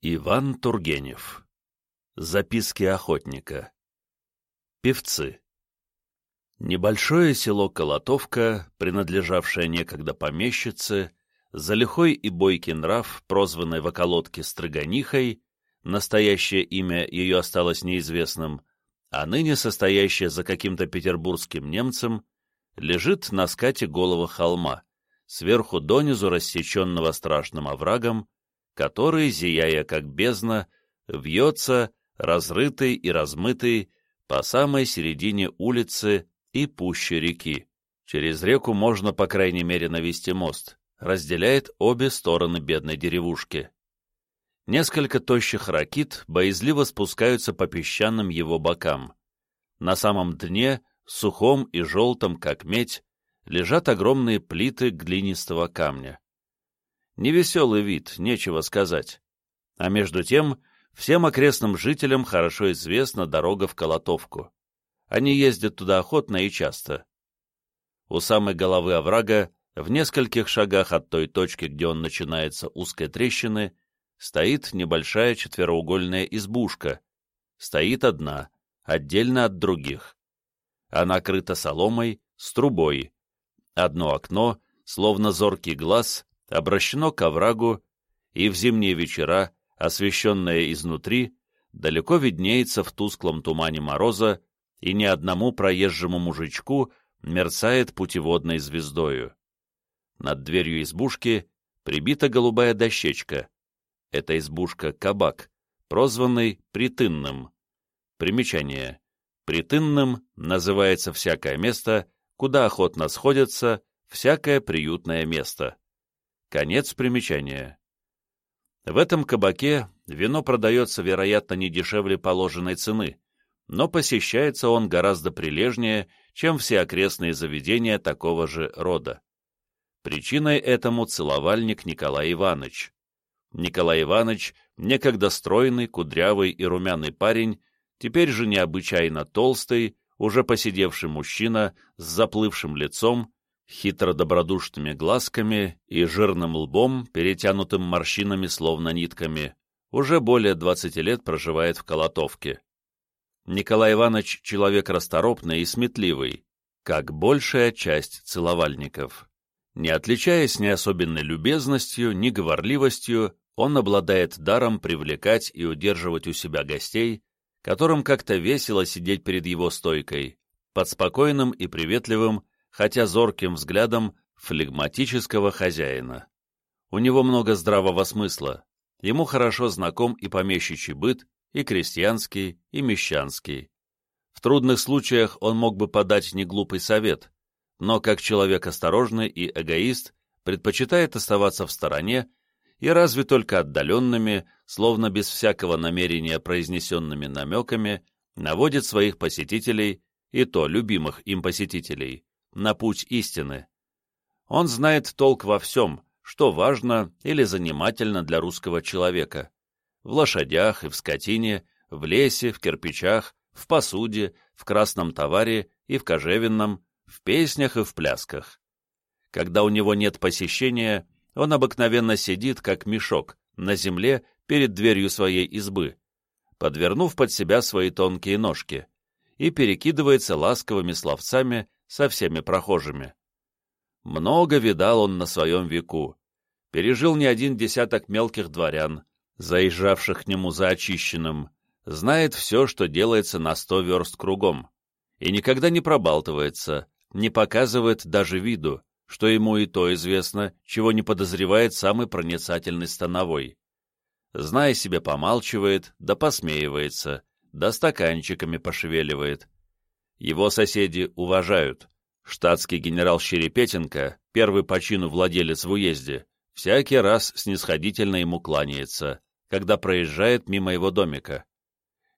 Иван Тургенев. Записки охотника. Певцы. Небольшое село Колотовка, принадлежавшее некогда помещице, за лихой и бойкий нрав, прозванный в околотке Стрыганихой, настоящее имя ее осталось неизвестным, а ныне состоящее за каким-то петербургским немцем, лежит на скате голого холма, сверху донизу рассеченного страшным оврагом, который, зияя как бездна, вьется, разрытый и размытый, по самой середине улицы и пуще реки. Через реку можно, по крайней мере, навести мост, разделяет обе стороны бедной деревушки. Несколько тощих ракит боязливо спускаются по песчаным его бокам. На самом дне, сухом и желтом, как медь, лежат огромные плиты глинистого камня. Невеселый вид, нечего сказать. А между тем, всем окрестным жителям хорошо известна дорога в Колотовку. Они ездят туда охотно и часто. У самой головы оврага, в нескольких шагах от той точки, где он начинается узкой трещины, стоит небольшая четвероугольная избушка. Стоит одна, отдельно от других. Она крыта соломой, с трубой. Одно окно, словно зоркий глаз, обращено к оврагу, и в зимние вечера, освещенное изнутри, далеко виднеется в тусклом тумане мороза, и ни одному проезжему мужичку мерцает путеводной звездою. Над дверью избушки прибита голубая дощечка. Эта избушка — кабак, прозванный Притынным. Примечание. Притынным называется всякое место, куда охотно сходятся, всякое приютное место. Конец примечания. В этом кабаке вино продается, вероятно, не дешевле положенной цены, но посещается он гораздо прилежнее, чем все окрестные заведения такого же рода. Причиной этому целовальник Николай Иванович. Николай Иванович, некогда стройный, кудрявый и румяный парень, теперь же необычайно толстый, уже посидевший мужчина с заплывшим лицом, хитро-добродушными глазками и жирным лбом, перетянутым морщинами словно нитками, уже более 20 лет проживает в Колотовке. Николай Иванович — человек расторопный и сметливый, как большая часть целовальников. Не отличаясь ни особенной любезностью, ни говорливостью, он обладает даром привлекать и удерживать у себя гостей, которым как-то весело сидеть перед его стойкой, под спокойным и приветливым, хотя зорким взглядом флегматического хозяина. У него много здравого смысла, ему хорошо знаком и помещичий быт, и крестьянский, и мещанский. В трудных случаях он мог бы подать неглупый совет, но как человек осторожный и эгоист предпочитает оставаться в стороне и разве только отдаленными, словно без всякого намерения произнесенными намеками, наводит своих посетителей, и то любимых им посетителей, на путь истины. Он знает толк во всем, что важно или занимательно для русского человека. В лошадях и в скотине, в лесе, в кирпичах, в посуде, в красном товаре и в кожевенном, в песнях и в плясках. Когда у него нет посещения, он обыкновенно сидит, как мешок, на земле перед дверью своей избы, подвернув под себя свои тонкие ножки, и перекидывается ласковыми словцами со всеми прохожими. Много видал он на своем веку, пережил не один десяток мелких дворян, заезжавших к нему за очищенным, знает все, что делается на сто верст кругом, и никогда не пробалтывается, не показывает даже виду, что ему и то известно, чего не подозревает самый проницательный становой. Зная себе, помалчивает, да посмеивается, да стаканчиками пошевеливает. Его соседи уважают. Штатский генерал Щерепетенко, первый по чину владелец в уезде, всякий раз снисходительно ему кланяется, когда проезжает мимо его домика.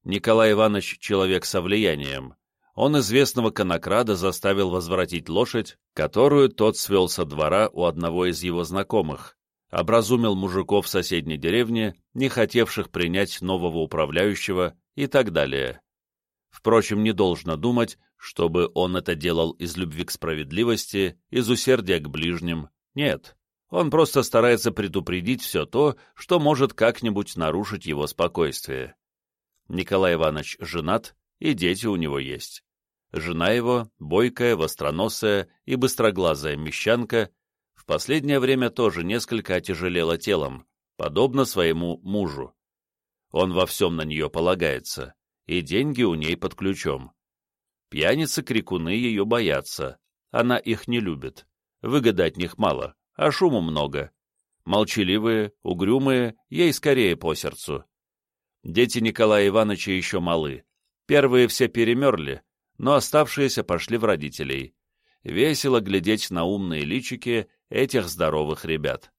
Николай Иванович — человек со влиянием, он известного конокрада заставил возвратить лошадь, которую тот свел со двора у одного из его знакомых, образумил мужиков соседней деревне, не хотевших принять нового управляющего и так далее. Впрочем, не должно думать, чтобы он это делал из любви к справедливости, из усердия к ближним. Нет, Он просто старается предупредить все то, что может как-нибудь нарушить его спокойствие. Николай Иванович женат, и дети у него есть. Жена его, бойкая, востроносая и быстроглазая мещанка, в последнее время тоже несколько отяжелела телом, подобно своему мужу. Он во всем на нее полагается, и деньги у ней под ключом. Пьяницы-крикуны ее боятся, она их не любит, выгоды от них мало, а шуму много. Молчаливые, угрюмые, ей скорее по сердцу. Дети Николая Ивановича еще малы. Первые все перемерли, но оставшиеся пошли в родителей. Весело глядеть на умные личики этих здоровых ребят.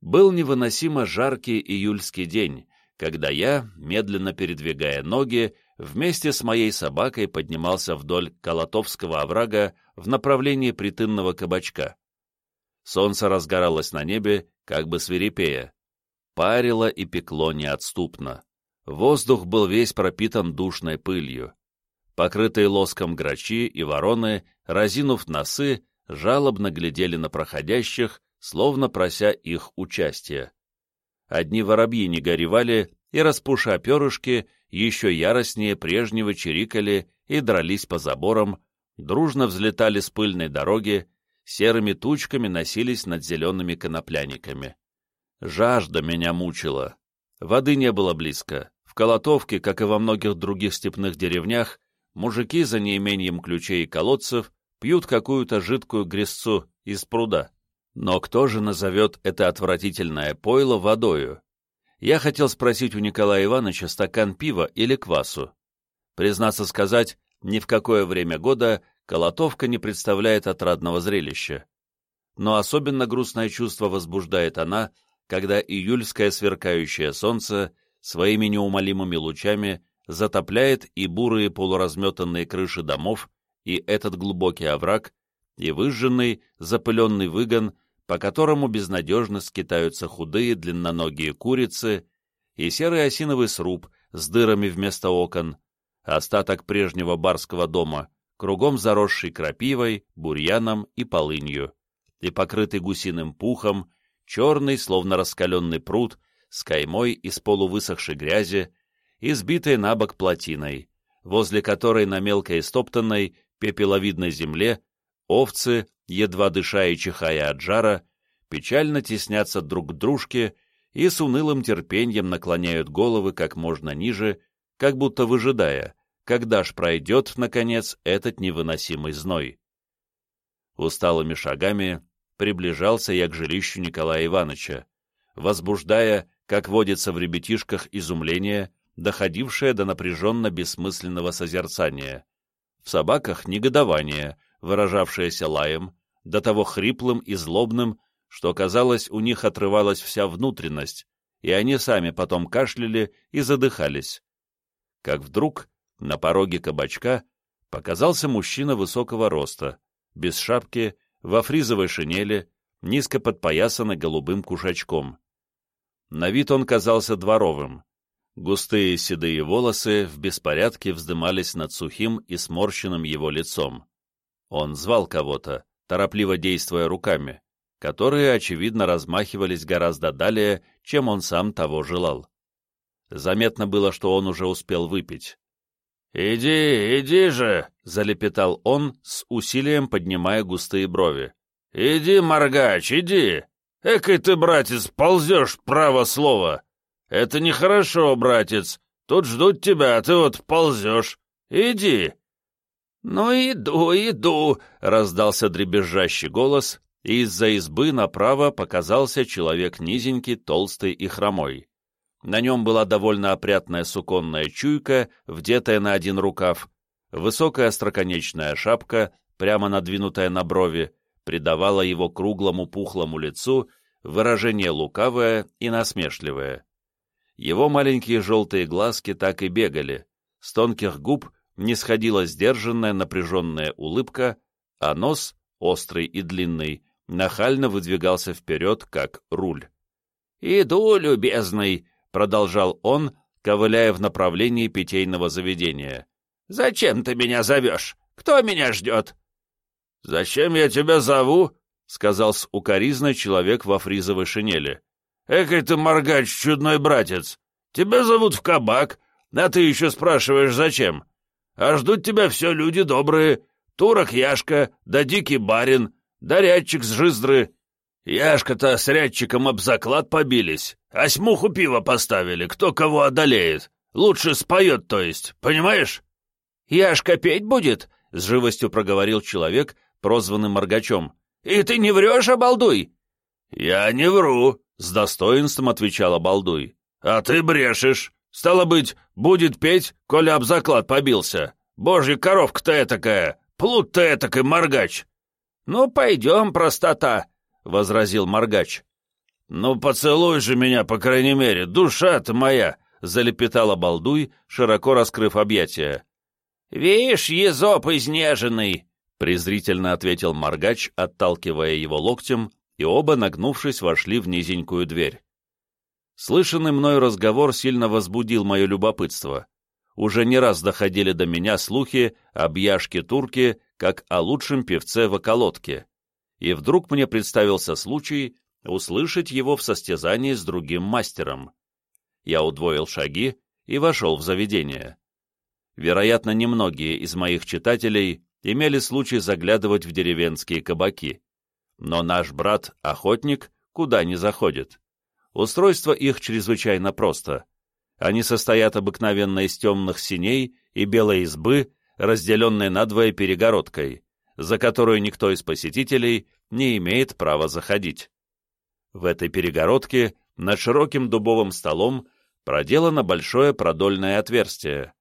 Был невыносимо жаркий июльский день, когда я, медленно передвигая ноги, вместе с моей собакой поднимался вдоль Колотовского оврага в направлении притынного кабачка. Солнце разгоралось на небе, как бы свирепея. Парило и пекло неотступно. Воздух был весь пропитан душной пылью. Покрытые лоском грачи и вороны, разинув носы, жалобно глядели на проходящих, словно прося их участия. Одни воробьи не горевали и, распуша перышки, еще яростнее прежнего чирикали и дрались по заборам, дружно взлетали с пыльной дороги, серыми тучками носились над зелеными конопляниками. Жажда меня мучила. Воды не было близко. В Колотовке, как и во многих других степных деревнях, мужики за неимением ключей и колодцев пьют какую-то жидкую грязцу из пруда. Но кто же назовет это отвратительное пойло водою? Я хотел спросить у Николая Ивановича стакан пива или квасу. Признаться сказать, ни в какое время года Колотовка не представляет отрадного зрелища. Но особенно грустное чувство возбуждает она, когда июльское сверкающее солнце своими неумолимыми лучами затопляет и бурые полуразметанные крыши домов, и этот глубокий овраг, и выжженный, запыленный выгон, по которому безнадежно скитаются худые длинноногие курицы, и серый осиновый сруб с дырами вместо окон, остаток прежнего барского дома, кругом заросший крапивой, бурьяном и полынью, и покрытый гусиным пухом, черный, словно раскаленный пруд, с каймой из полувысохшей грязи, избитой на бок плотиной, возле которой на мелкой стоптанной, пепеловидной земле овцы, едва дыша и чихая от жара, печально теснятся друг к дружке и с унылым терпением наклоняют головы как можно ниже, как будто выжидая, когда ж пройдет, наконец, этот невыносимый зной. Усталыми шагами приближался я к жилищу Николая Ивановича, возбуждая, как водится в ребятишках, изумление, доходившее до напряженно-бессмысленного созерцания. В собаках негодование, выражавшееся лаем, до того хриплым и злобным, что, казалось, у них отрывалась вся внутренность, и они сами потом кашляли и задыхались. Как вдруг на пороге кабачка показался мужчина высокого роста, без шапки, во фризовой шинели, низко подпоясанный голубым кушачком. На вид он казался дворовым. Густые седые волосы в беспорядке вздымались над сухим и сморщенным его лицом. Он звал кого-то, торопливо действуя руками, которые, очевидно, размахивались гораздо далее, чем он сам того желал. Заметно было, что он уже успел выпить. «Иди, иди же!» — залепетал он, с усилием поднимая густые брови. «Иди, моргач, иди! Экой ты, братец, ползешь, право слово! Это нехорошо, братец! Тут ждут тебя, а ты вот ползешь! Иди!» «Ну, иду, иду!» — раздался дребезжащий голос, и из-за избы направо показался человек низенький, толстый и хромой. На нем была довольно опрятная суконная чуйка, вдетая на один рукав, высокая остроконечная шапка, прямо надвинутая на брови, придавала его круглому пухлому лицу выражение лукавое и насмешливое. Его маленькие желтые глазки так и бегали, с тонких губ не сходила сдержанная напряженная улыбка, а нос, острый и длинный, нахально выдвигался вперед, как руль. «Иду, любезный!» продолжал он, ковыляя в направлении питейного заведения. «Зачем ты меня зовешь? Кто меня ждет?» «Зачем я тебя зову? — сказал с укоризной человек во фризовой шинели. «Экой ты, моргач, чудной братец! Тебя зовут в кабак, а ты еще спрашиваешь, зачем? А ждут тебя все люди добрые, турок Яшка, да дикий барин, да рядчик с жиздры. Яшка-то с рядчиком об заклад побились, а смуху пива поставили, кто кого одолеет. Лучше споет, то есть, понимаешь?» «Яшка петь будет?» — с живостью проговорил человек, прозванный Моргачом. «И ты не врешь, обалдуй?» «Я не вру», — с достоинством отвечал обалдуй. «А ты брешешь. Стало быть, будет петь, коли об заклад побился. Божья коровка-то этакая, плут-то этакой, Моргач». «Ну, пойдем, простота», — возразил Моргач. «Ну, поцелуй же меня, по крайней мере, душа-то моя», — залепетал обалдуй, широко раскрыв объятия. «Вишь, езоп изнеженный!» — презрительно ответил Моргач, отталкивая его локтем, и оба, нагнувшись, вошли в низенькую дверь. Слышанный мною разговор сильно возбудил мое любопытство. Уже не раз доходили до меня слухи об Яшке-турке как о лучшем певце в околотке, и вдруг мне представился случай услышать его в состязании с другим мастером. Я удвоил шаги и вошел в заведение. Вероятно, немногие из моих читателей имели случай заглядывать в деревенские кабаки. Но наш брат-охотник куда не заходит. Устройство их чрезвычайно просто. Они состоят обыкновенно из темных синей и белой избы, разделенной надвое перегородкой, за которую никто из посетителей не имеет права заходить. В этой перегородке над широким дубовым столом проделано большое продольное отверстие,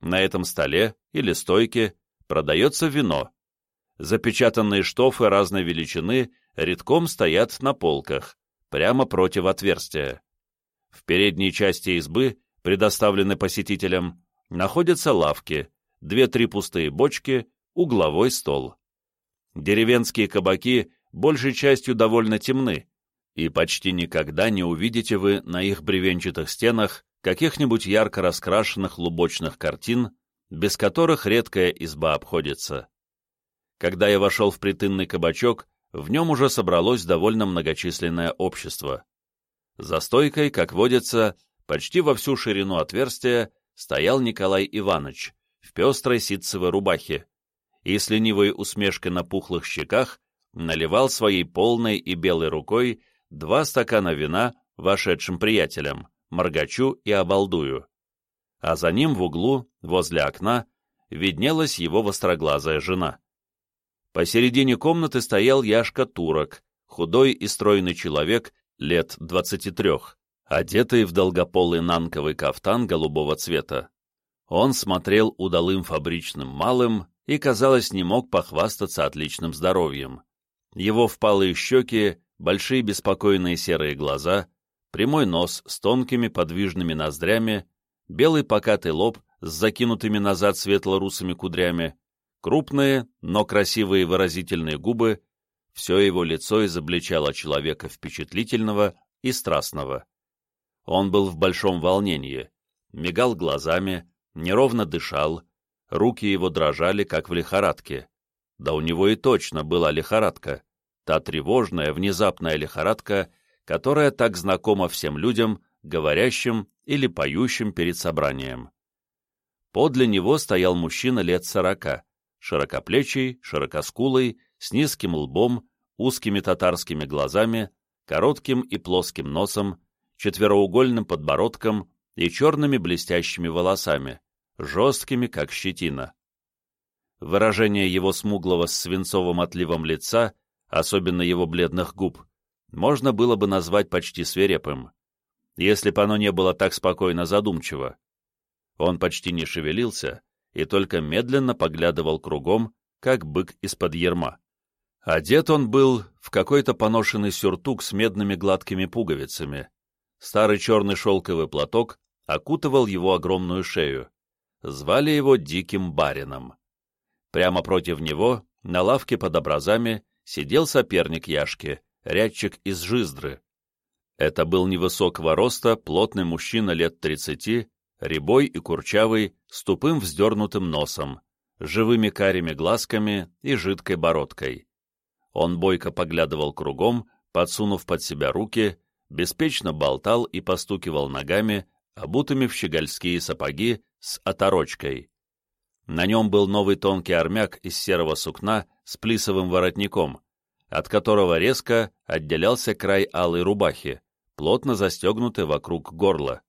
на этом столе или стойке продается вино. Запечатанные штофы разной величины редком стоят на полках, прямо против отверстия. В передней части избы, предоставленной посетителям, находятся лавки, две-три пустые бочки, угловой стол. Деревенские кабаки большей частью довольно темны, и почти никогда не увидите вы на их бревенчатых стенах каких-нибудь ярко раскрашенных лубочных картин, без которых редкая изба обходится. Когда я вошел в притынный кабачок, в нем уже собралось довольно многочисленное общество. За стойкой, как водится, почти во всю ширину отверстия стоял Николай Иванович в пестрой ситцевой рубахе и с ленивой усмешкой на пухлых щеках наливал своей полной и белой рукой два стакана вина вошедшим приятелям. Моргачу и Обалдую. А за ним в углу, возле окна, виднелась его востроглазая жена. Посередине комнаты стоял Яшка Турок, худой и стройный человек лет двадцати трех, одетый в долгополый нанковый кафтан голубого цвета. Он смотрел удалым фабричным малым и, казалось, не мог похвастаться отличным здоровьем. Его впалые щеки, большие беспокойные серые глаза, прямой нос с тонкими подвижными ноздрями, белый покатый лоб с закинутыми назад светло-русыми кудрями, крупные, но красивые выразительные губы, все его лицо изобличало человека впечатлительного и страстного. Он был в большом волнении, мигал глазами, неровно дышал, руки его дрожали, как в лихорадке. Да у него и точно была лихорадка, та тревожная, внезапная лихорадка, которая так знакома всем людям, говорящим или поющим перед собранием. Подле него стоял мужчина лет сорока, широкоплечий, широкоскулый, с низким лбом, узкими татарскими глазами, коротким и плоским носом, четвероугольным подбородком и черными блестящими волосами, жесткими, как щетина. Выражение его смуглого с свинцовым отливом лица, особенно его бледных губ, можно было бы назвать почти свирепым, если бы оно не было так спокойно задумчиво. Он почти не шевелился и только медленно поглядывал кругом, как бык из-под ерма. Одет он был в какой-то поношенный сюртук с медными гладкими пуговицами. Старый черный шелковый платок окутывал его огромную шею. Звали его Диким Барином. Прямо против него, на лавке под образами, сидел соперник Яшки, рядчик из Жиздры. Это был невысокого роста, плотный мужчина лет тридцати, рябой и курчавый, с тупым вздернутым носом, живыми карими глазками и жидкой бородкой. Он бойко поглядывал кругом, подсунув под себя руки, беспечно болтал и постукивал ногами, обутыми в щегольские сапоги с оторочкой. На нем был новый тонкий армяк из серого сукна с плисовым воротником, от которого резко отделялся край алой рубахи, плотно застегнутый вокруг горла.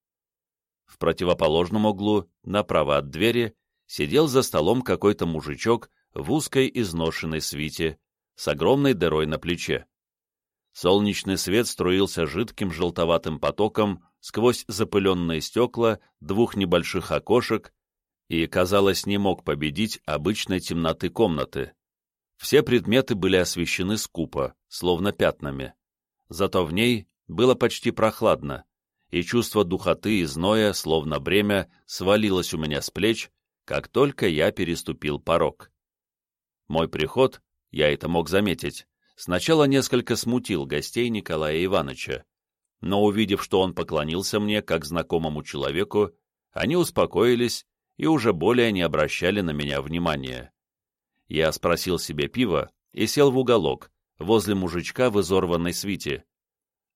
В противоположном углу, направо от двери, сидел за столом какой-то мужичок в узкой изношенной свите, с огромной дырой на плече. Солнечный свет струился жидким желтоватым потоком сквозь запыленные стекла двух небольших окошек и, казалось, не мог победить обычной темноты комнаты. Все предметы были освещены скупо, словно пятнами. Зато в ней было почти прохладно, и чувство духоты и зноя, словно бремя, свалилось у меня с плеч, как только я переступил порог. Мой приход, я это мог заметить, сначала несколько смутил гостей Николая Ивановича, но увидев, что он поклонился мне как знакомому человеку, они успокоились и уже более не обращали на меня внимания. Я спросил себе пива и сел в уголок, возле мужичка в изорванной свите.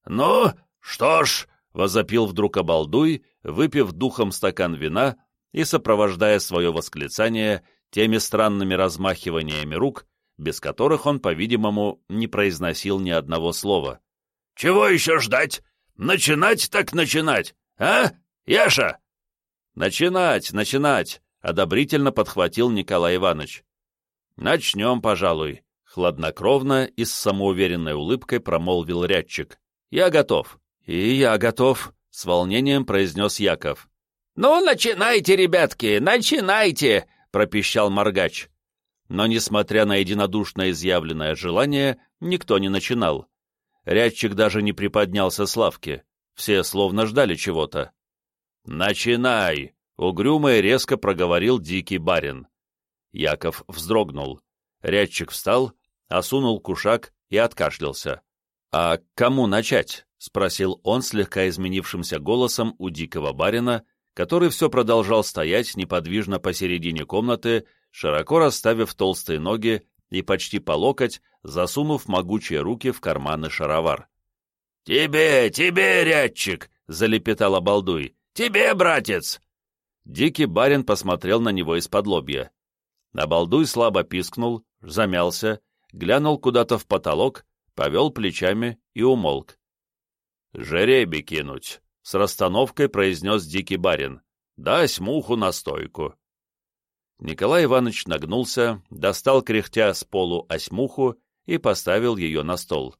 «Ну, что ж», — возопил вдруг обалдуй, выпив духом стакан вина и сопровождая свое восклицание теми странными размахиваниями рук, без которых он, по-видимому, не произносил ни одного слова. «Чего еще ждать? Начинать так начинать, а, Яша?» «Начинать, начинать!» — одобрительно подхватил Николай Иванович. «Начнем, пожалуй», — хладнокровно и с самоуверенной улыбкой промолвил рядчик. «Я готов». «И я готов», — с волнением произнес Яков. «Ну, начинайте, ребятки, начинайте!» — пропищал Моргач. Но, несмотря на единодушно изъявленное желание, никто не начинал. Рядчик даже не приподнялся с лавки. Все словно ждали чего-то. «Начинай!» — угрюмо и резко проговорил дикий барин. Яков вздрогнул. Рядчик встал, осунул кушак и откашлялся. «А кому начать?» — спросил он слегка изменившимся голосом у дикого барина, который все продолжал стоять неподвижно посередине комнаты, широко расставив толстые ноги и почти по локоть, засунув могучие руки в карманы шаровар. «Тебе, тебе, рядчик!» — залепетал обалдуй. «Тебе, братец!» Дикий барин посмотрел на него из-под лобья. Обалдуй слабо пискнул, замялся, глянул куда-то в потолок, повел плечами и умолк. «Жеребий кинуть!» — с расстановкой произнес дикий барин. «Дась муху на стойку!» Николай Иванович нагнулся, достал кряхтя с полу осьмуху и поставил ее на стол.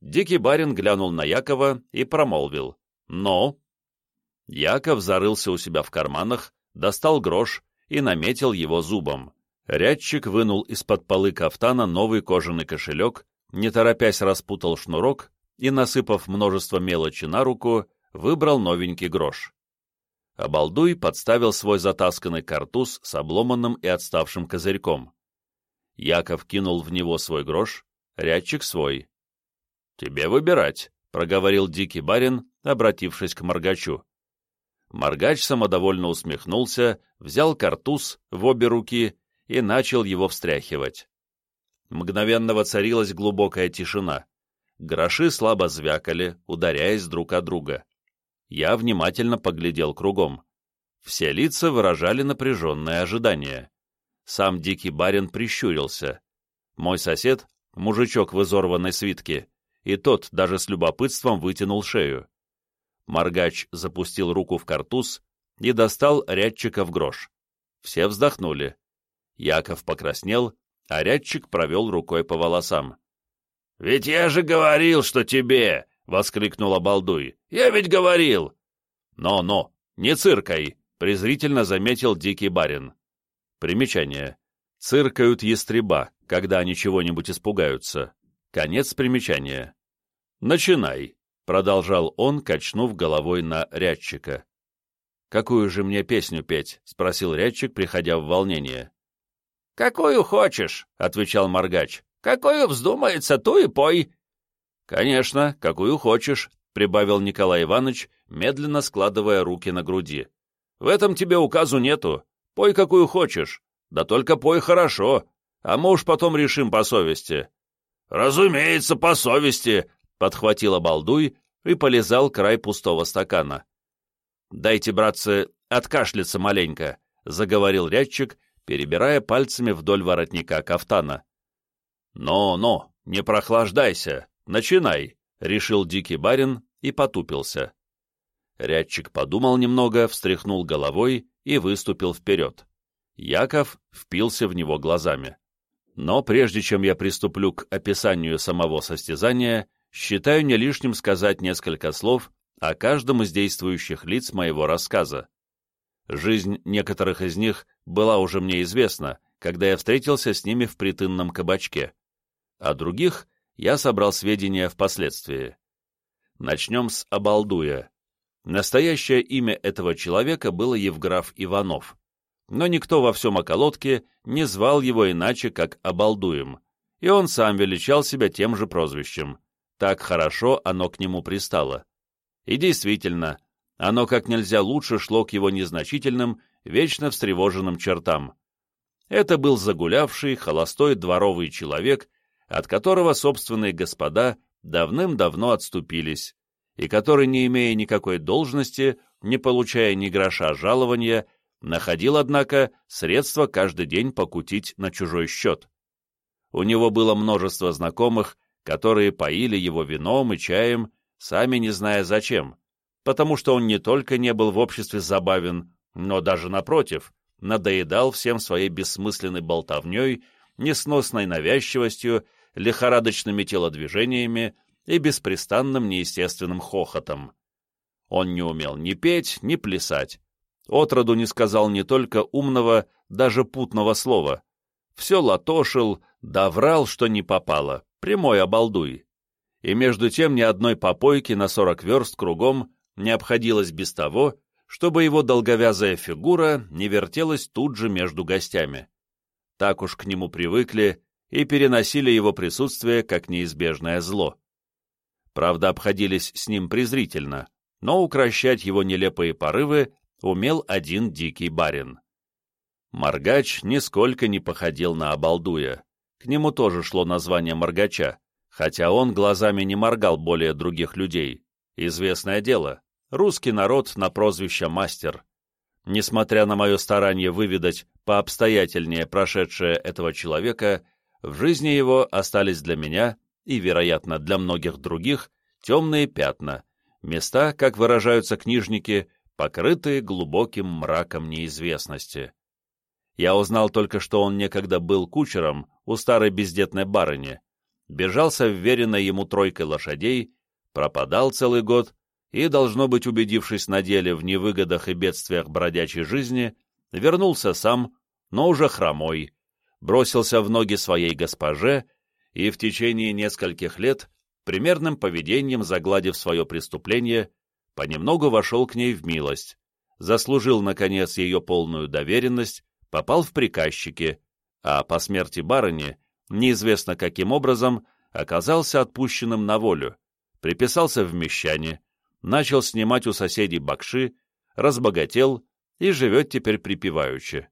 Дикий барин глянул на Якова и промолвил. «Но?» Яков зарылся у себя в карманах, достал грош и наметил его зубом. Рядчик вынул из-под полы кафтана новый кожаный кошелек, не торопясь распутал шнурок и, насыпав множество мелочи на руку, выбрал новенький грош. Обалдуй подставил свой затасканный картуз с обломанным и отставшим козырьком. Яков кинул в него свой грош, рядчик свой. «Тебе выбирать», — проговорил дикий барин, обратившись к Моргачу. Моргач самодовольно усмехнулся, взял картуз в обе руки и начал его встряхивать. Мгновенно воцарилась глубокая тишина. Гроши слабо звякали, ударяясь друг о друга. Я внимательно поглядел кругом. Все лица выражали напряженное ожидание. Сам дикий барин прищурился. Мой сосед, мужичок в изорванной свитке, и тот даже с любопытством вытянул шею. Моргач запустил руку в картуз и достал рядчика в грош. Все вздохнули. Яков покраснел, а рядчик провел рукой по волосам. — Ведь я же говорил, что тебе! — воскликнул обалдуй. — Я ведь говорил! Но, но, не циркай! — презрительно заметил дикий барин. Примечание. Циркают ястреба, когда они чего-нибудь испугаются. Конец примечания. «Начинай», — продолжал он, качнув головой на рядчика. «Какую же мне песню петь?» — спросил рядчик, приходя в волнение. «Какую хочешь», — отвечал Моргач. «Какую вздумается, ту и пой». «Конечно, какую хочешь», — прибавил Николай Иванович, медленно складывая руки на груди. «В этом тебе указу нету. Пой, какую хочешь. Да только пой хорошо, а мы уж потом решим по совести. «Разумеется, по совести», — подхватил обалдуй и полезал край пустого стакана. «Дайте, братцы, откашляться маленько», — заговорил рядчик, перебирая пальцами вдоль воротника кафтана. «Но-но, не прохлаждайся, начинай», — решил дикий барин и потупился. Рядчик подумал немного, встряхнул головой и выступил вперед. Яков впился в него глазами. Но прежде чем я приступлю к описанию самого состязания, считаю не лишним сказать несколько слов о каждом из действующих лиц моего рассказа. Жизнь некоторых из них была уже мне известна, когда я встретился с ними в притынном кабачке. О других я собрал сведения впоследствии. Начнем с Обалдуя. Настоящее имя этого человека было Евграф Иванов но никто во всем околотке не звал его иначе, как Обалдуем, и он сам величал себя тем же прозвищем. Так хорошо оно к нему пристало. И действительно, оно как нельзя лучше шло к его незначительным, вечно встревоженным чертам. Это был загулявший, холостой дворовый человек, от которого собственные господа давным-давно отступились, и который, не имея никакой должности, не получая ни гроша жалования, Находил, однако, средства каждый день покутить на чужой счет. У него было множество знакомых, которые поили его вином и чаем, сами не зная зачем, потому что он не только не был в обществе забавен, но даже напротив, надоедал всем своей бессмысленной болтовней, несносной навязчивостью, лихорадочными телодвижениями и беспрестанным неестественным хохотом. Он не умел ни петь, ни плясать, Отроду не сказал не только умного, даже путного слова. Все латошил, да врал, что не попало, прямой обалдуй. И между тем ни одной попойки на сорок верст кругом не обходилось без того, чтобы его долговязая фигура не вертелась тут же между гостями. Так уж к нему привыкли и переносили его присутствие как неизбежное зло. Правда, обходились с ним презрительно, но укращать его нелепые порывы умел один дикий барин. Моргач нисколько не походил на обалдуя. К нему тоже шло название Моргача, хотя он глазами не моргал более других людей. Известное дело, русский народ на прозвище «мастер». Несмотря на мое старание выведать пообстоятельнее прошедшее этого человека, в жизни его остались для меня и, вероятно, для многих других темные пятна, места, как выражаются книжники, покрытые глубоким мраком неизвестности. Я узнал только, что он некогда был кучером у старой бездетной барыни, бежался вверенной ему тройкой лошадей, пропадал целый год и, должно быть, убедившись на деле в невыгодах и бедствиях бродячей жизни, вернулся сам, но уже хромой, бросился в ноги своей госпоже и в течение нескольких лет, примерным поведением загладив свое преступление, понемногу вошел к ней в милость, заслужил, наконец, ее полную доверенность, попал в приказчики, а по смерти барыни, неизвестно каким образом, оказался отпущенным на волю, приписался в мещане, начал снимать у соседей бакши, разбогател и живет теперь припеваючи.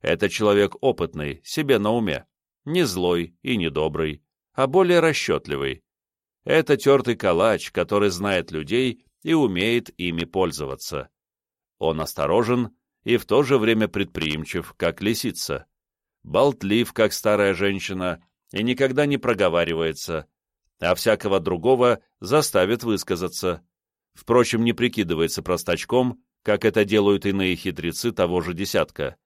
Это человек опытный, себе на уме, не злой и не добрый, а более расчетливый. Это тертый калач, который знает людей и умеет ими пользоваться. Он осторожен и в то же время предприимчив, как лисица, болтлив, как старая женщина, и никогда не проговаривается, а всякого другого заставит высказаться. Впрочем, не прикидывается простачком, как это делают иные хитрецы того же десятка.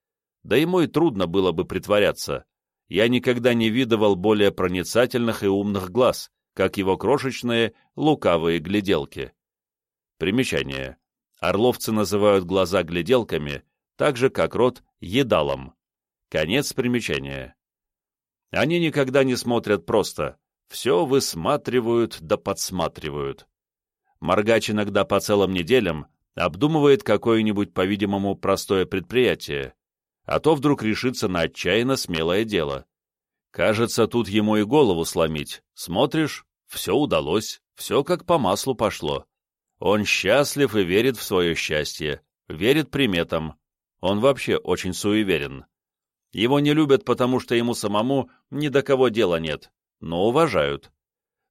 Да ему и трудно было бы притворяться. Я никогда не видывал более проницательных и умных глаз, как его крошечные, лукавые гляделки. Примечание. Орловцы называют глаза гляделками, так же, как рот — едалом. Конец примечания. Они никогда не смотрят просто, все высматривают да подсматривают. Моргач иногда по целым неделям обдумывает какое-нибудь, по-видимому, простое предприятие, а то вдруг решится на отчаянно смелое дело. Кажется, тут ему и голову сломить. Смотришь, все удалось, все как по маслу пошло. Он счастлив и верит в свое счастье, верит приметам. Он вообще очень суеверен. Его не любят, потому что ему самому ни до кого дела нет. Но уважают.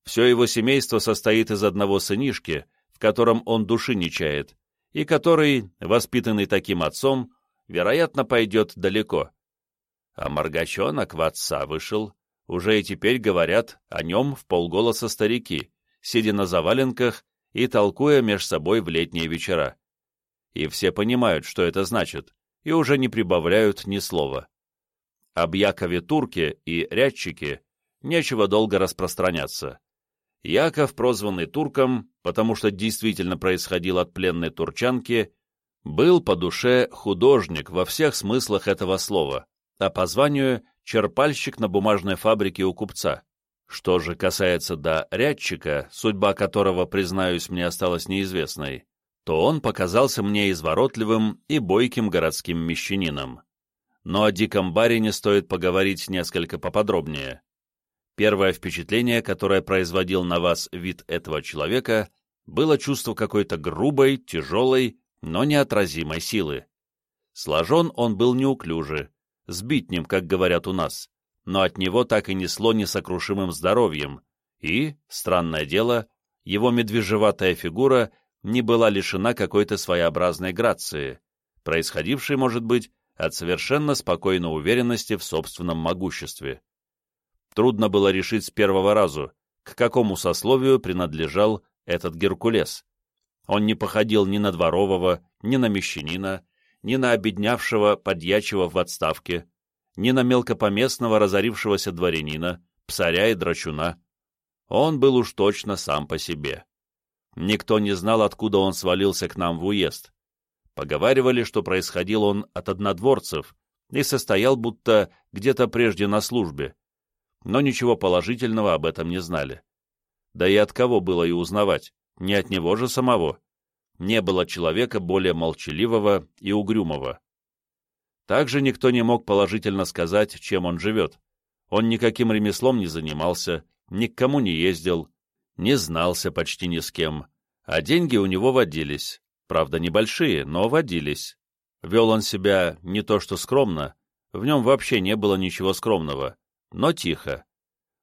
Все его семейство состоит из одного сынишки, в котором он души не чает, и который, воспитанный таким отцом, вероятно, пойдет далеко. А Маргачонок в отца вышел, уже и теперь говорят о нем в полголоса старики, сидя на заваленках и толкуя меж собой в летние вечера. И все понимают, что это значит, и уже не прибавляют ни слова. Об Якове Турке и Рядчике нечего долго распространяться. Яков, прозванный Турком, потому что действительно происходил от пленной турчанки, был по душе художник во всех смыслах этого слова, а по званию черпальщик на бумажной фабрике у купца. Что же касается до рядчика, судьба которого, признаюсь, мне осталась неизвестной, то он показался мне изворотливым и бойким городским мещанином. Но о диком барине стоит поговорить несколько поподробнее. Первое впечатление, которое производил на вас вид этого человека, было чувство какой-то грубой, тяжелой, но неотразимой силы. Сложен он был неуклюже, сбитнем, как говорят у нас, но от него так и несло несокрушимым здоровьем, и, странное дело, его медвежеватая фигура не была лишена какой-то своеобразной грации, происходившей, может быть, от совершенно спокойной уверенности в собственном могуществе. Трудно было решить с первого разу, к какому сословию принадлежал этот Геркулес. Он не походил ни на дворового, ни на мещанина, ни на обеднявшего подьячего в отставке, ни на мелкопоместного разорившегося дворянина, псаря и драчуна. Он был уж точно сам по себе. Никто не знал, откуда он свалился к нам в уезд. Поговаривали, что происходил он от однодворцев и состоял будто где-то прежде на службе, но ничего положительного об этом не знали. Да и от кого было и узнавать, не от него же самого не было человека более молчаливого и угрюмого. Также никто не мог положительно сказать, чем он живет. Он никаким ремеслом не занимался, ни к кому не ездил, не знался почти ни с кем, а деньги у него водились, правда небольшие, но водились. Вел он себя не то что скромно, в нем вообще не было ничего скромного, но тихо.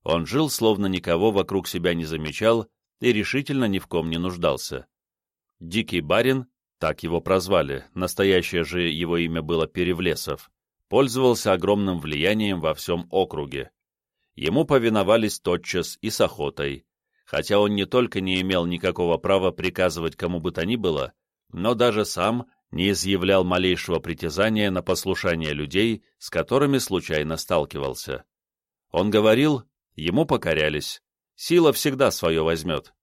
Он жил, словно никого вокруг себя не замечал и решительно ни в ком не нуждался. Дикий барин, так его прозвали, настоящее же его имя было Перевлесов, пользовался огромным влиянием во всем округе. Ему повиновались тотчас и с охотой, хотя он не только не имел никакого права приказывать кому бы то ни было, но даже сам не изъявлял малейшего притязания на послушание людей, с которыми случайно сталкивался. Он говорил, ему покорялись, сила всегда свое возьмет.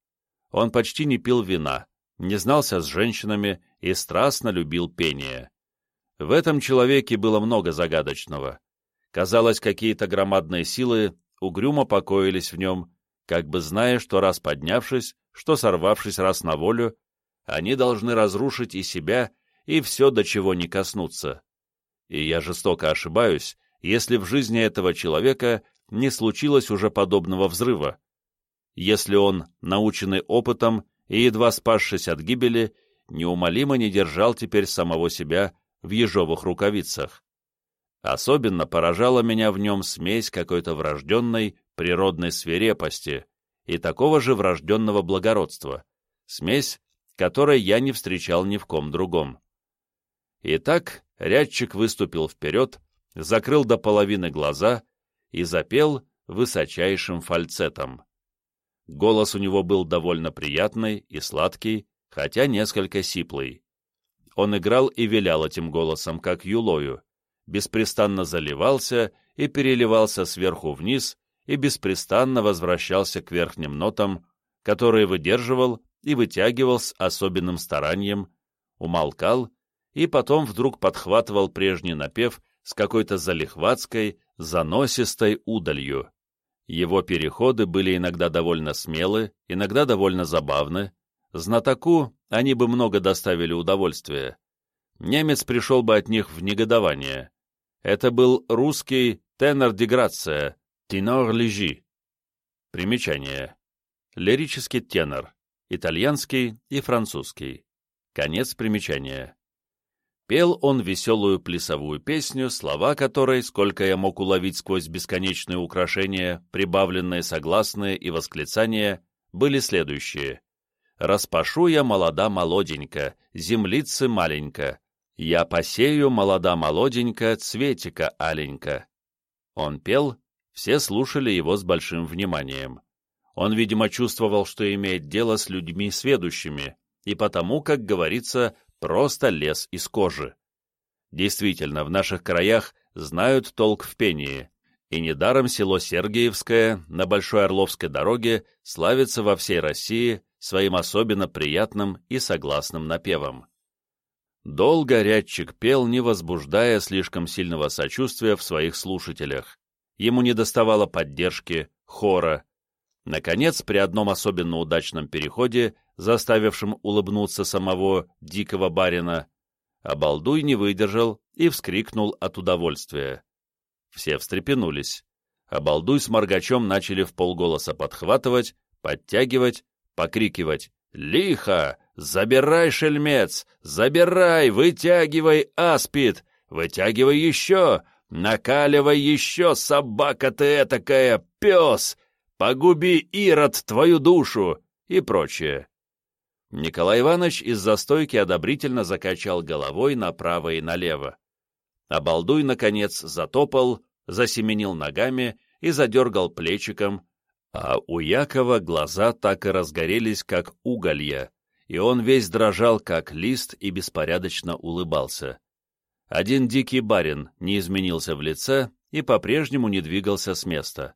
Он почти не пил вина, не знался с женщинами и страстно любил пение. В этом человеке было много загадочного. Казалось, какие-то громадные силы угрюмо покоились в нем, как бы зная, что раз поднявшись, что сорвавшись раз на волю, они должны разрушить и себя, и все, до чего не коснуться. И я жестоко ошибаюсь, если в жизни этого человека не случилось уже подобного взрыва. Если он, наученный опытом, и, едва спасшись от гибели, неумолимо не держал теперь самого себя в ежовых рукавицах. Особенно поражала меня в нем смесь какой-то врожденной природной свирепости и такого же врожденного благородства, смесь, которой я не встречал ни в ком другом. Итак, рядчик выступил вперед, закрыл до половины глаза и запел высочайшим фальцетом. Голос у него был довольно приятный и сладкий, хотя несколько сиплый. Он играл и вилял этим голосом, как юлою, беспрестанно заливался и переливался сверху вниз и беспрестанно возвращался к верхним нотам, которые выдерживал и вытягивал с особенным старанием, умолкал и потом вдруг подхватывал прежний напев с какой-то залихватской, заносистой удалью. Его переходы были иногда довольно смелы, иногда довольно забавны. Знатоку они бы много доставили удовольствия. Немец пришел бы от них в негодование. Это был русский тенор деграция, тенор лежи. Примечание. Лирический тенор, итальянский и французский. Конец примечания. Пел он веселую плясовую песню, слова которой, сколько я мог уловить сквозь бесконечные украшения, прибавленные согласные и восклицания, были следующие. «Распашу я молода молоденько, землицы маленько, я посею молода молоденько, цветика аленько». Он пел, все слушали его с большим вниманием. Он, видимо, чувствовал, что имеет дело с людьми сведущими, и потому, как говорится, просто лес из кожи. Действительно, в наших краях знают толк в пении, и недаром село Сергиевское на Большой Орловской дороге славится во всей России своим особенно приятным и согласным напевом. Долго рядчик пел, не возбуждая слишком сильного сочувствия в своих слушателях. Ему не доставало поддержки, хора. Наконец, при одном особенно удачном переходе заставившим улыбнуться самого дикого барина, а Балдуй не выдержал и вскрикнул от удовольствия. Все встрепенулись, а Балдуй с Моргачом начали в полголоса подхватывать, подтягивать, покрикивать «Лихо! Забирай, шельмец! Забирай! Вытягивай, аспид! Вытягивай еще! Накаливай еще, собака ты этакая, пес! Погуби, Ирод, твою душу!» и прочее. Николай Иванович из застойки одобрительно закачал головой направо и налево. А Балдуй, наконец, затопал, засеменил ногами и задергал плечиком, а у Якова глаза так и разгорелись, как уголья, и он весь дрожал, как лист, и беспорядочно улыбался. Один дикий барин не изменился в лице и по-прежнему не двигался с места.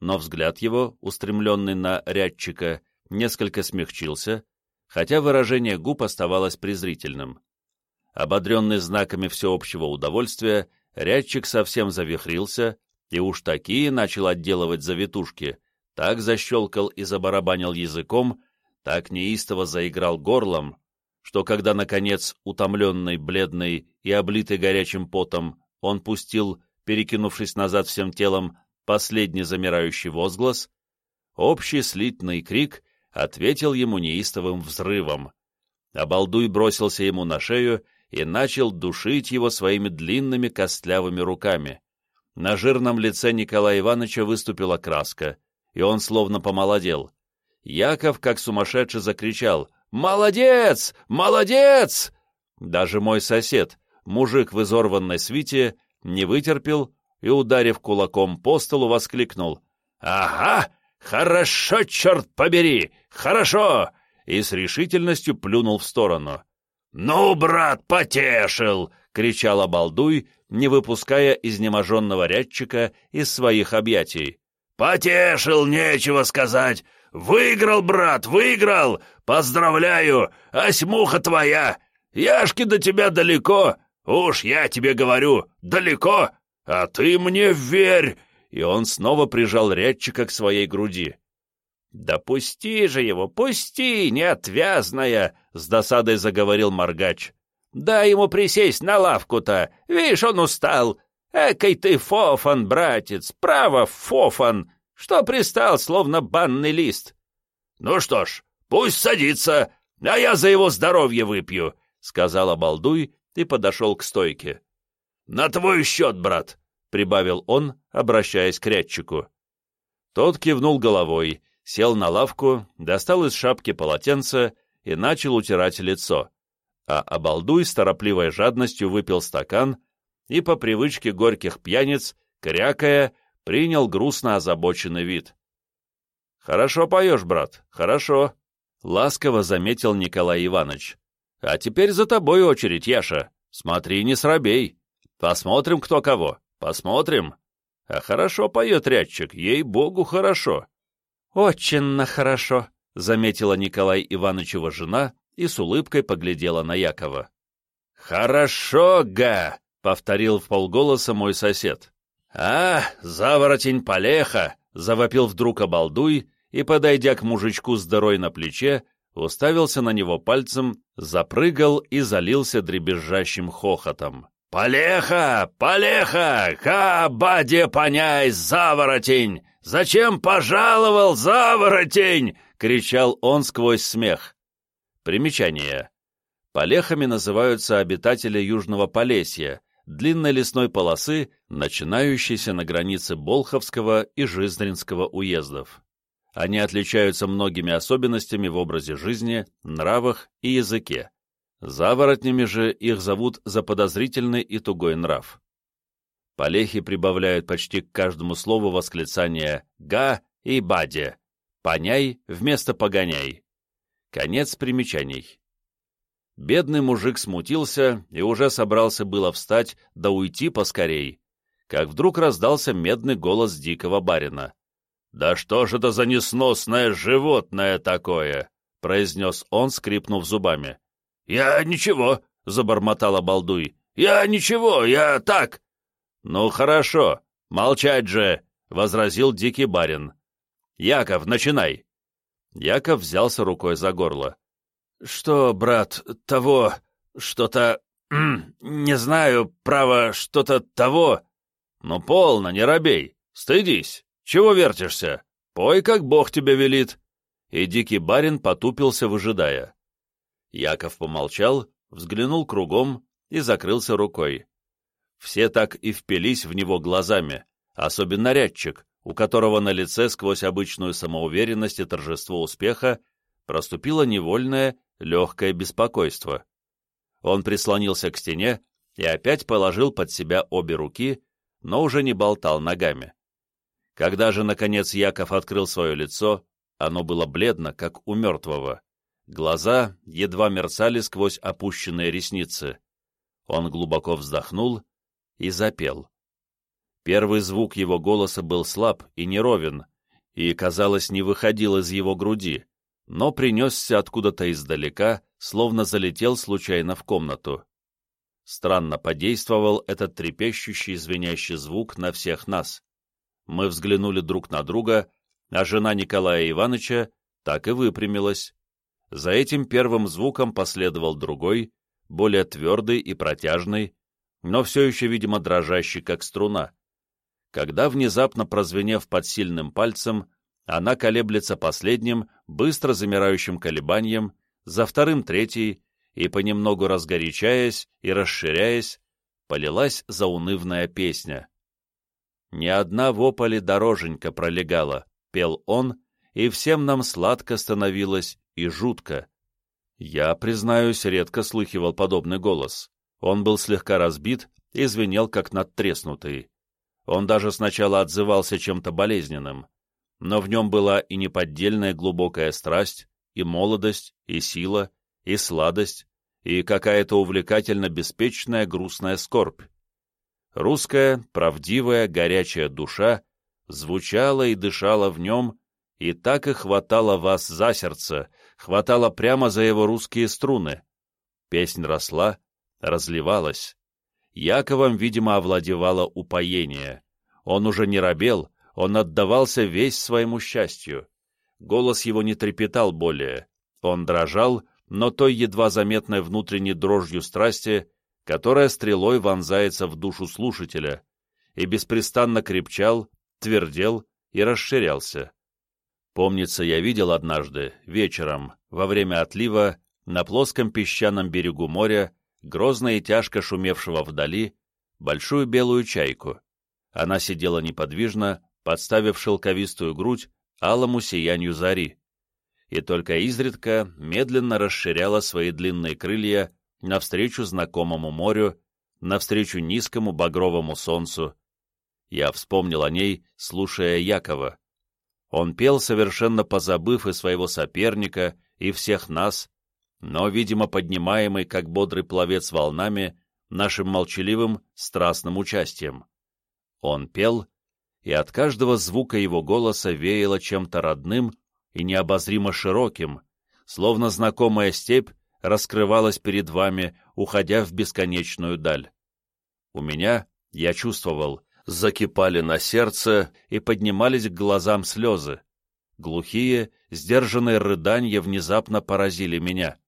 Но взгляд его, устремленный на рядчика, несколько смягчился, хотя выражение губ оставалось презрительным. Ободренный знаками всеобщего удовольствия, рядчик совсем завихрился и уж такие начал отделывать завитушки, так защелкал и забарабанил языком, так неистово заиграл горлом, что когда, наконец, утомленный, бледный и облитый горячим потом, он пустил, перекинувшись назад всем телом, последний замирающий возглас, общий слитный крик ответил ему неистовым взрывом. Обалдуй бросился ему на шею и начал душить его своими длинными костлявыми руками. На жирном лице Николая Ивановича выступила краска, и он словно помолодел. Яков, как сумасшедший, закричал «Молодец! Молодец!» Даже мой сосед, мужик в изорванной свите, не вытерпел и, ударив кулаком по столу, воскликнул «Ага! «Хорошо, черт побери! Хорошо!» и с решительностью плюнул в сторону. «Ну, брат, потешил!» — кричал обалдуй, не выпуская изнеможенного рядчика из своих объятий. «Потешил, нечего сказать! Выиграл, брат, выиграл! Поздравляю! Осьмуха твоя! Яшки до тебя далеко! Уж я тебе говорю, далеко! А ты мне верь! И он снова прижал рядчика к своей груди. «Да пусти же его, пусти, неотвязная!» — с досадой заговорил Моргач. «Дай ему присесть на лавку-то, видишь, он устал. Экой ты фофан, братец, право, фофан, что пристал, словно банный лист». «Ну что ж, пусть садится, а я за его здоровье выпью», — сказал Обалдуй и подошел к стойке. «На твой счет, брат, прибавил он, обращаясь к рядчику. Тот кивнул головой, сел на лавку, достал из шапки полотенце и начал утирать лицо, а обалдуй с торопливой жадностью выпил стакан и по привычке горьких пьяниц, крякая, принял грустно озабоченный вид. «Хорошо поешь, брат, хорошо», — ласково заметил Николай Иванович. «А теперь за тобой очередь, Яша. Смотри, не срабей. Посмотрим, кто кого». Посмотрим. А хорошо поет рядчик, ей-богу, хорошо. Очень хорошо, заметила Николай Ивановичева жена и с улыбкой поглядела на Якова. Хорошо, га, повторил в полголоса мой сосед. А, заворотень полеха, завопил вдруг обалдуй и, подойдя к мужичку с дырой на плече, уставился на него пальцем, запрыгал и залился дребезжащим хохотом. «Полеха! Полеха! Ха, баде поняй, заворотень! Зачем пожаловал, заворотень?» — кричал он сквозь смех. Примечание. Полехами называются обитатели Южного Полесья, длинной лесной полосы, начинающейся на границе Болховского и Жиздринского уездов. Они отличаются многими особенностями в образе жизни, нравах и языке. Заворотнями же их зовут за подозрительный и тугой нрав. Полехи прибавляют почти к каждому слову восклицания «га» и «баде», «поняй» вместо «погоняй». Конец примечаний. Бедный мужик смутился и уже собрался было встать да уйти поскорей, как вдруг раздался медный голос дикого барина. «Да что ж это за несносное животное такое?» — произнес он, скрипнув зубами. «Я ничего», — забормотал обалдуй. «Я ничего, я так». «Ну хорошо, молчать же», — возразил дикий барин. «Яков, начинай». Яков взялся рукой за горло. «Что, брат, того, что-то... не знаю, право, что-то того...» «Ну, полно, не робей, стыдись, чего вертишься? Пой, как Бог тебе велит!» И дикий барин потупился, выжидая. Яков помолчал, взглянул кругом и закрылся рукой. Все так и впились в него глазами, особенно рядчик, у которого на лице сквозь обычную самоуверенность и торжество успеха проступило невольное, легкое беспокойство. Он прислонился к стене и опять положил под себя обе руки, но уже не болтал ногами. Когда же, наконец, Яков открыл свое лицо, оно было бледно, как у мертвого. Глаза едва мерцали сквозь опущенные ресницы. Он глубоко вздохнул и запел. Первый звук его голоса был слаб и неровен, и, казалось, не выходил из его груди, но принесся откуда-то издалека, словно залетел случайно в комнату. Странно подействовал этот трепещущий, звенящий звук на всех нас. Мы взглянули друг на друга, а жена Николая Ивановича так и выпрямилась. За этим первым звуком последовал другой, более твердый и протяжный, но все еще, видимо, дрожащий, как струна когда, внезапно прозвенев под сильным пальцем, она колеблется последним, быстро замирающим колебанием, за вторым третий, и, понемногу разгорячаясь и расширяясь, полилась заунывная песня. «Ни одна в ополе дороженька пролегала», — пел он, и всем нам сладко становилось и жутко. Я, признаюсь, редко слыхивал подобный голос. Он был слегка разбит и звенел, как надтреснутый. Он даже сначала отзывался чем-то болезненным, но в нем была и неподдельная глубокая страсть, и молодость, и сила, и сладость, и какая-то увлекательно беспечная грустная скорбь. Русская, правдивая, горячая душа звучала и дышала в нем, и так и хватала вас за сердце, хватала прямо за его русские струны. Песнь росла, разливалась, Яковом, видимо, овладевало упоение. Он уже не робел, он отдавался весь своему счастью. Голос его не трепетал более. Он дрожал, но той едва заметной внутренней дрожью страсти, которая стрелой вонзается в душу слушателя, и беспрестанно крепчал, твердел и расширялся. Помнится, я видел однажды, вечером, во время отлива, на плоском песчаном берегу моря, грозно и тяжко шумевшего вдали, большую белую чайку. Она сидела неподвижно, подставив шелковистую грудь алому сиянию зари, и только изредка медленно расширяла свои длинные крылья навстречу знакомому морю, навстречу низкому багровому солнцу. Я вспомнил о ней, слушая Якова. Он пел, совершенно позабыв и своего соперника, и всех нас, но, видимо, поднимаемый, как бодрый пловец волнами, нашим молчаливым, страстным участием. Он пел, и от каждого звука его голоса веяло чем-то родным и необозримо широким, словно знакомая степь раскрывалась перед вами, уходя в бесконечную даль. У меня, я чувствовал, закипали на сердце и поднимались к глазам слезы. Глухие, сдержанные рыдания внезапно поразили меня.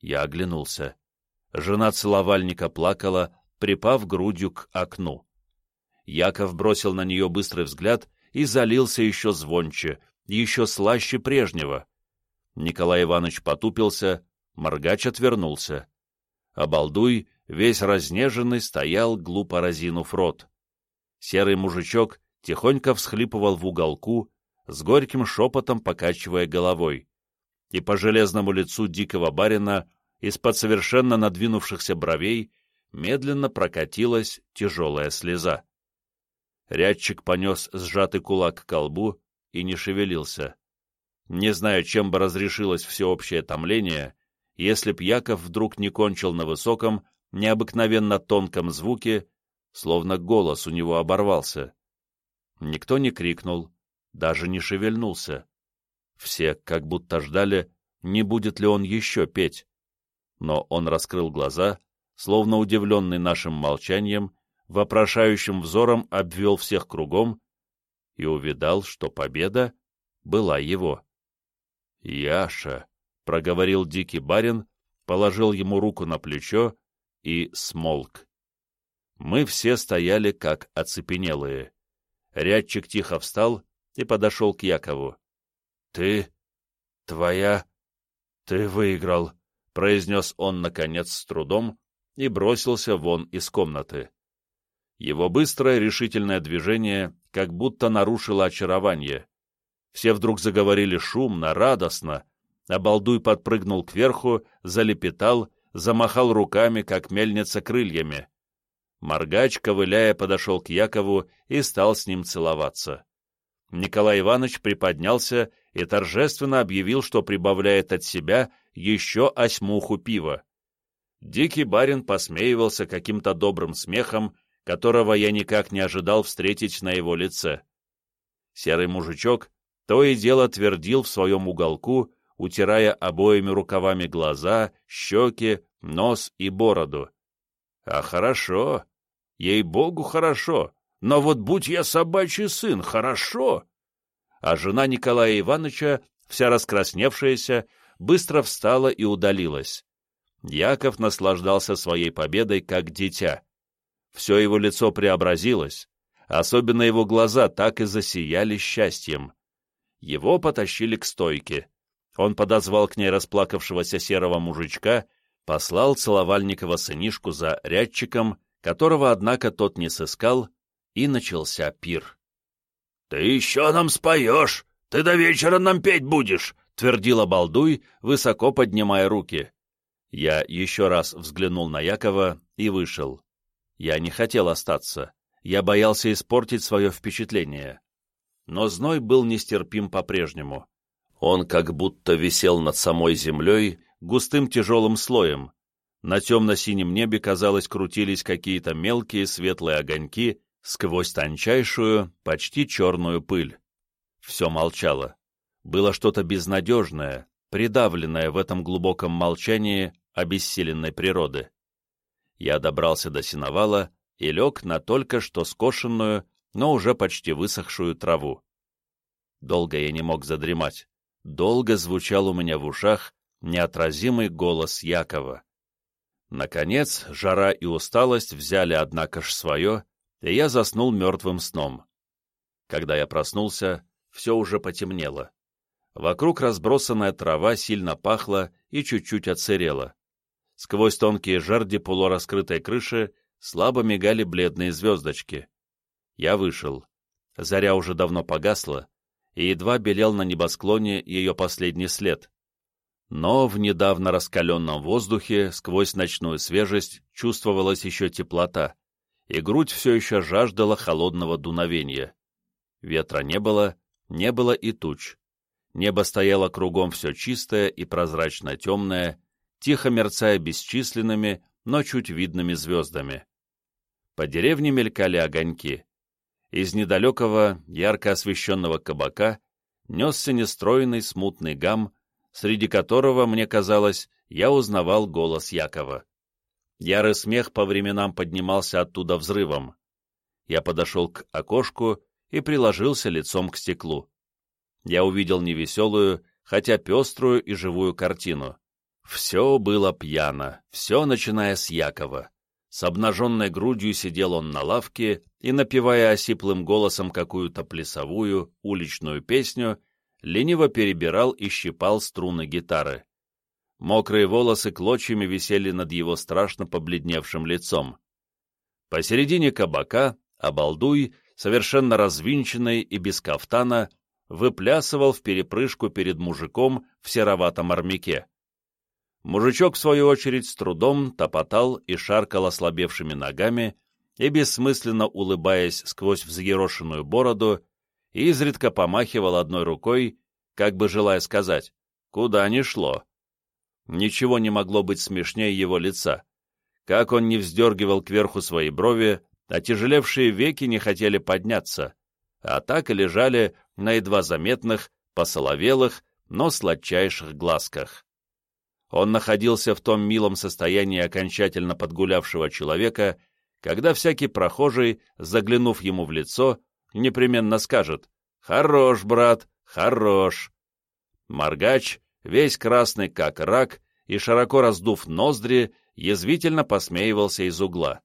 Я оглянулся. Жена целовальника плакала, припав грудью к окну. Яков бросил на нее быстрый взгляд и залился еще звонче, еще слаще прежнего. Николай Иванович потупился, Моргач отвернулся. Обалдуй, весь разнеженный, стоял, глупо разинув рот. Серый мужичок тихонько всхлипывал в уголку, с горьким шепотом покачивая головой. И по железному лицу дикого барина из-под совершенно надвинувшихся бровей медленно прокатилась тяжелая слеза. Рядчик понес сжатый кулак к колбу и не шевелился. Не знаю, чем бы разрешилось всеобщее томление, если б Яков вдруг не кончил на высоком, необыкновенно тонком звуке, словно голос у него оборвался. Никто не крикнул, даже не шевельнулся. Все как будто ждали, не будет ли он еще петь. Но он раскрыл глаза, словно удивленный нашим молчанием, вопрошающим взором обвел всех кругом и увидал, что победа была его. «Яша», — проговорил дикий барин, положил ему руку на плечо и смолк. Мы все стояли как оцепенелые. Рядчик тихо встал и подошел к Якову. «Ты... твоя... ты выиграл», — произнес он, наконец, с трудом, и бросился вон из комнаты. Его быстрое решительное движение как будто нарушило очарование. Все вдруг заговорили шумно, радостно, а Балдуй подпрыгнул кверху, залепетал, замахал руками, как мельница крыльями. Моргач, ковыляя, подошел к Якову и стал с ним целоваться. Николай Иванович приподнялся и торжественно объявил, что прибавляет от себя еще осьмуху пива. Дикий барин посмеивался каким-то добрым смехом, которого я никак не ожидал встретить на его лице. Серый мужичок то и дело твердил в своем уголку, утирая обоими рукавами глаза, щеки, нос и бороду. А хорошо, ей-богу, хорошо, но вот будь я собачий сын, хорошо. А жена Николая Ивановича, вся раскрасневшаяся, быстро встала и удалилась. Яков наслаждался своей победой как дитя. Все его лицо преобразилось, особенно его глаза так и засияли счастьем. Его потащили к стойке. Он подозвал к ней расплакавшегося серого мужичка, послал Целовальникова сынишку за рядчиком, которого, однако, тот не сыскал, и начался пир. — Ты еще нам споешь! Ты до вечера нам петь будешь! — твердила Балдуй, высоко поднимая руки. Я еще раз взглянул на Якова и вышел. Я не хотел остаться. Я боялся испортить свое впечатление. Но зной был нестерпим по-прежнему. Он как будто висел над самой землей густым тяжелым слоем. На темно-синем небе, казалось, крутились какие-то мелкие светлые огоньки сквозь тончайшую, почти черную пыль. Все молчало. Было что-то безнадежное, придавленное в этом глубоком молчании обессиленной природы. Я добрался до сеновала и лег на только что скошенную, но уже почти высохшую траву. Долго я не мог задремать. Долго звучал у меня в ушах неотразимый голос Якова. Наконец, жара и усталость взяли, однако ж, свое, и я заснул мертвым сном. Когда я проснулся, все уже потемнело. Вокруг разбросанная трава сильно пахла и чуть-чуть отсырела. Сквозь тонкие жерди полураскрытой крыши слабо мигали бледные звездочки. Я вышел. Заря уже давно погасла, и едва белел на небосклоне ее последний след. Но в недавно раскаленном воздухе, сквозь ночную свежесть, чувствовалась еще теплота, и грудь все еще жаждала холодного дуновения. Ветра не было, не было и туч. Небо стояло кругом все чистое и прозрачно темное, тихо мерцая бесчисленными, но чуть видными звездами. По деревне мелькали огоньки. Из недалекого, ярко освещенного кабака несся нестройный смутный гам, среди которого, мне казалось, я узнавал голос Якова. Ярый смех по временам поднимался оттуда взрывом. Я подошел к окошку и приложился лицом к стеклу. Я увидел невеселую, хотя пеструю и живую картину. Все было пьяно, все начиная с Якова. С обнаженной грудью сидел он на лавке и, напевая осиплым голосом какую-то плясовую, уличную песню, лениво перебирал и щипал струны гитары. Мокрые волосы клочьями висели над его страшно побледневшим лицом. Посередине кабака обалдуй, совершенно развинченный и без кафтана, выплясывал в перепрыжку перед мужиком в сероватом армяке. Мужичок, в свою очередь, с трудом топотал и шаркал ослабевшими ногами и, бессмысленно улыбаясь сквозь взъерошенную бороду, изредка помахивал одной рукой, как бы желая сказать, куда ни шло. Ничего не могло быть смешнее его лица. Как он не вздергивал кверху свои брови, отяжелевшие веки не хотели подняться, а так и лежали на едва заметных, посоловелых, но сладчайших глазках. Он находился в том милом состоянии окончательно подгулявшего человека, когда всякий прохожий, заглянув ему в лицо, непременно скажет «Хорош, брат, хорош». Моргач, весь красный как рак и широко раздув ноздри, язвительно посмеивался из угла.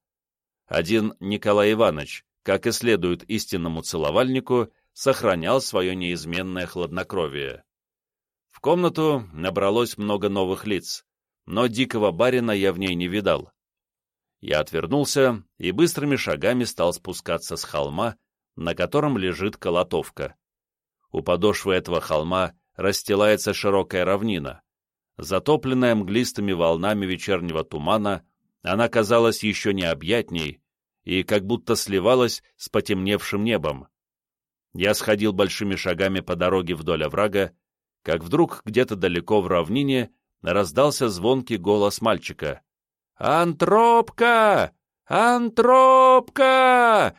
Один Николай Иванович, как и следует истинному целовальнику, сохранял свое неизменное хладнокровие. В комнату набралось много новых лиц, но дикого барина я в ней не видал. Я отвернулся и быстрыми шагами стал спускаться с холма, на котором лежит колотовка. У подошвы этого холма расстилается широкая равнина. Затопленная мглистыми волнами вечернего тумана, она казалась еще необъятней и как будто сливалась с потемневшим небом. Я сходил большими шагами по дороге вдоль оврага как вдруг где-то далеко в равнине раздался звонкий голос мальчика. «Антропка! Антропка!»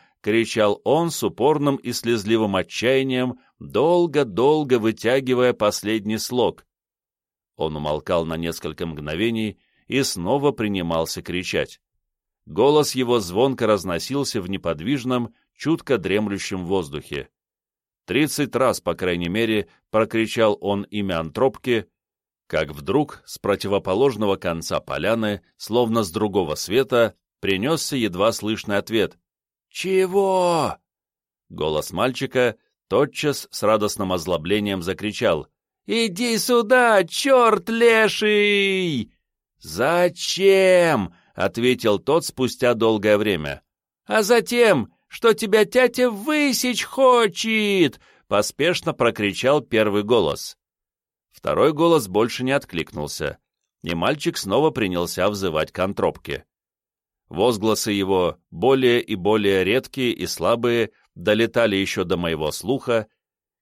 — кричал он с упорным и слезливым отчаянием, долго-долго вытягивая последний слог. Он умолкал на несколько мгновений и снова принимался кричать. Голос его звонко разносился в неподвижном, чутко дремлющем воздухе. Тридцать раз, по крайней мере, прокричал он имя Антропки, как вдруг с противоположного конца поляны, словно с другого света, принесся едва слышный ответ. «Чего?» Голос мальчика тотчас с радостным озлоблением закричал. «Иди сюда, черт леший!» «Зачем?» — ответил тот спустя долгое время. «А затем, что тебя тятя высечь хочет!» — поспешно прокричал первый голос. Второй голос больше не откликнулся, и мальчик снова принялся взывать к антропке. Возгласы его, более и более редкие и слабые, долетали еще до моего слуха,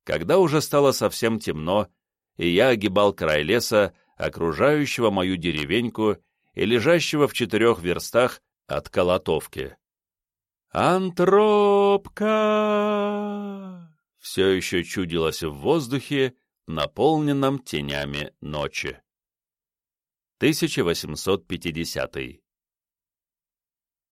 когда уже стало совсем темно, и я огибал край леса, окружающего мою деревеньку и лежащего в четырех верстах от Колотовки. «Антропка!» Все еще чудилось в воздухе, наполненном тенями ночи. 1850